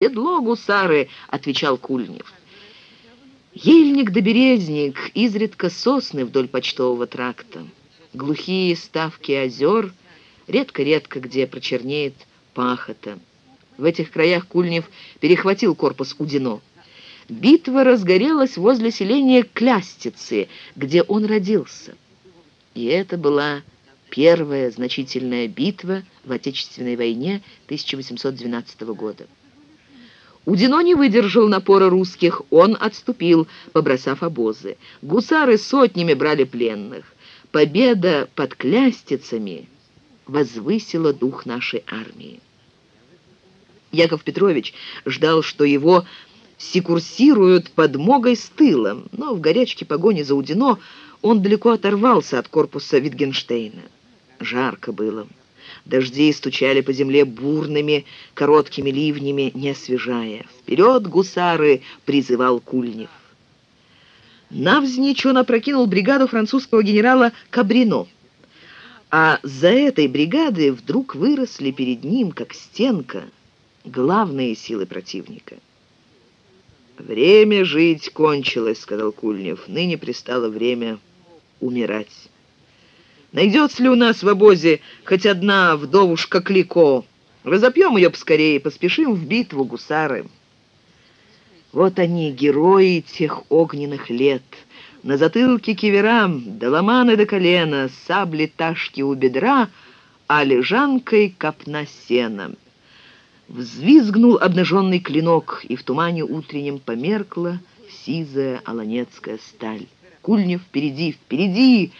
«Седло, гусары!» — отвечал Кульнев. Ельник да березник, изредка сосны вдоль почтового тракта, глухие ставки озер, редко-редко где прочернеет пахота. В этих краях Кульнев перехватил корпус Удино. Битва разгорелась возле селения Клястицы, где он родился. И это была первая значительная битва в Отечественной войне 1812 года. Удино не выдержал напора русских, он отступил, побросав обозы. Гусары сотнями брали пленных. Победа под Клястицами возвысила дух нашей армии. Яков Петрович ждал, что его секурсируют подмогой с тылом, но в горячке погони за Удино он далеко оторвался от корпуса Витгенштейна. Жарко было. Дожди стучали по земле бурными, короткими ливнями, не освежая. «Вперед, гусары!» — призывал Кульнев. Навзничь он опрокинул бригаду французского генерала Кабрино. А за этой бригадой вдруг выросли перед ним, как стенка, главные силы противника. «Время жить кончилось», — сказал Кульнев. «Ныне пристало время умирать». Найдется ли у нас в обозе хоть одна вдовушка Клико? Разопьем ее поскорее, поспешим в битву, гусары. Вот они, герои тех огненных лет. На затылке киверам, доломаны до колена, сабли ташки у бедра, а лежанкой копна сена. Взвизгнул обнаженный клинок, и в тумане утреннем померкла сизая аланецкая сталь. Кульнев впереди, впереди,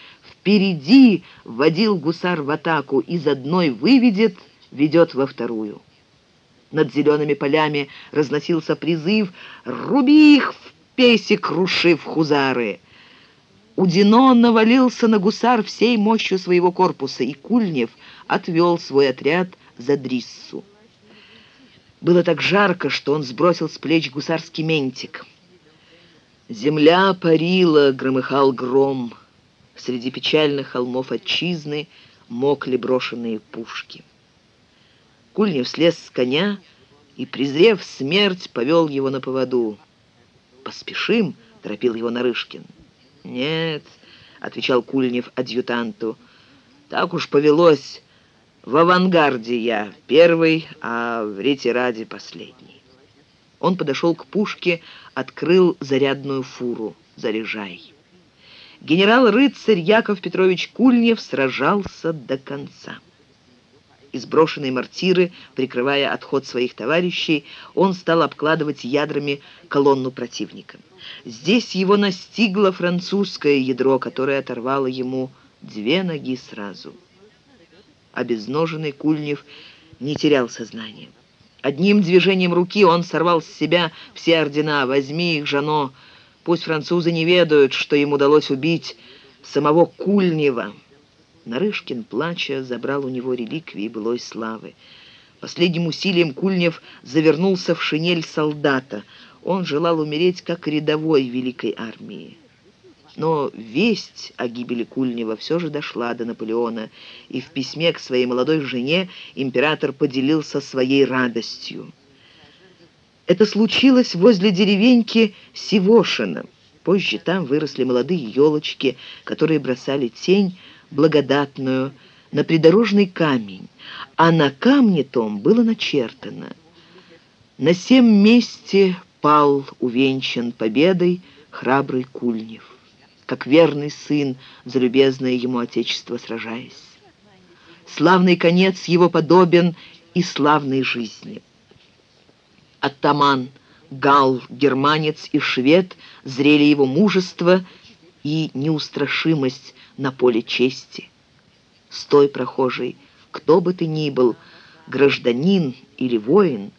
впереди вводил гусар в атаку, из одной выведет, ведет во вторую. Над зелеными полями разносился призыв «Руби их в песе, крушив хузары!» Удино навалился на гусар всей мощью своего корпуса, и Кульнев отвел свой отряд за Дриссу. Было так жарко, что он сбросил с плеч гусарский ментик. Земля парила, громыхал гром. Среди печальных холмов отчизны мокли брошенные пушки. Кульнев слез с коня и, презрев смерть, повел его на поводу. «Поспешим!» — торопил его Нарышкин. «Нет», — отвечал Кульнев адъютанту, — «так уж повелось. В авангарде я первый, а в ретираде последний». Он подошел к пушке, открыл зарядную фуру. «Заряжай». Генерал-рыцарь Яков Петрович Кульнев сражался до конца. Из брошенной мортиры, прикрывая отход своих товарищей, он стал обкладывать ядрами колонну противника. Здесь его настигло французское ядро, которое оторвало ему две ноги сразу. Обезноженный Кульнев не терял сознания. Одним движением руки он сорвал с себя все ордена. «Возьми их, Жано! Пусть французы не ведают, что им удалось убить самого Кульнева». Нарышкин, плача, забрал у него реликвии былой славы. Последним усилием Кульнев завернулся в шинель солдата. Он желал умереть как рядовой великой армии. Но весть о гибели Кульнева все же дошла до Наполеона, и в письме к своей молодой жене император поделился своей радостью. Это случилось возле деревеньки Сивошина. Позже там выросли молодые елочки, которые бросали тень благодатную на придорожный камень, а на камне том было начертано «На всем месте пал, увенчан победой, храбрый Кульнев» как верный сын, за любезное ему отечество сражаясь. Славный конец его подобен и славной жизни. Оттаман, гал, германец и швед зрели его мужество и неустрашимость на поле чести. Стой, прохожий, кто бы ты ни был, гражданин или воин,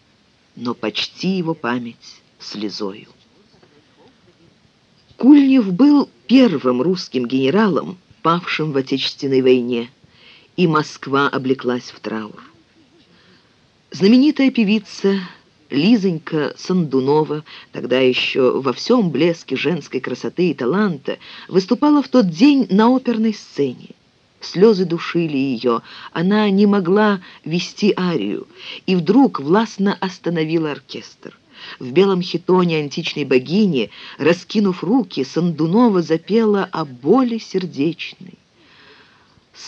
но почти его память слезою. Кульнев был первым русским генералом, павшим в Отечественной войне, и Москва облеклась в траур. Знаменитая певица Лизонька Сандунова, тогда еще во всем блеске женской красоты и таланта, выступала в тот день на оперной сцене. Слезы душили ее, она не могла вести арию, и вдруг властно остановила оркестр. В белом хитоне античной богини, раскинув руки, Сандунова запела о боли сердечной.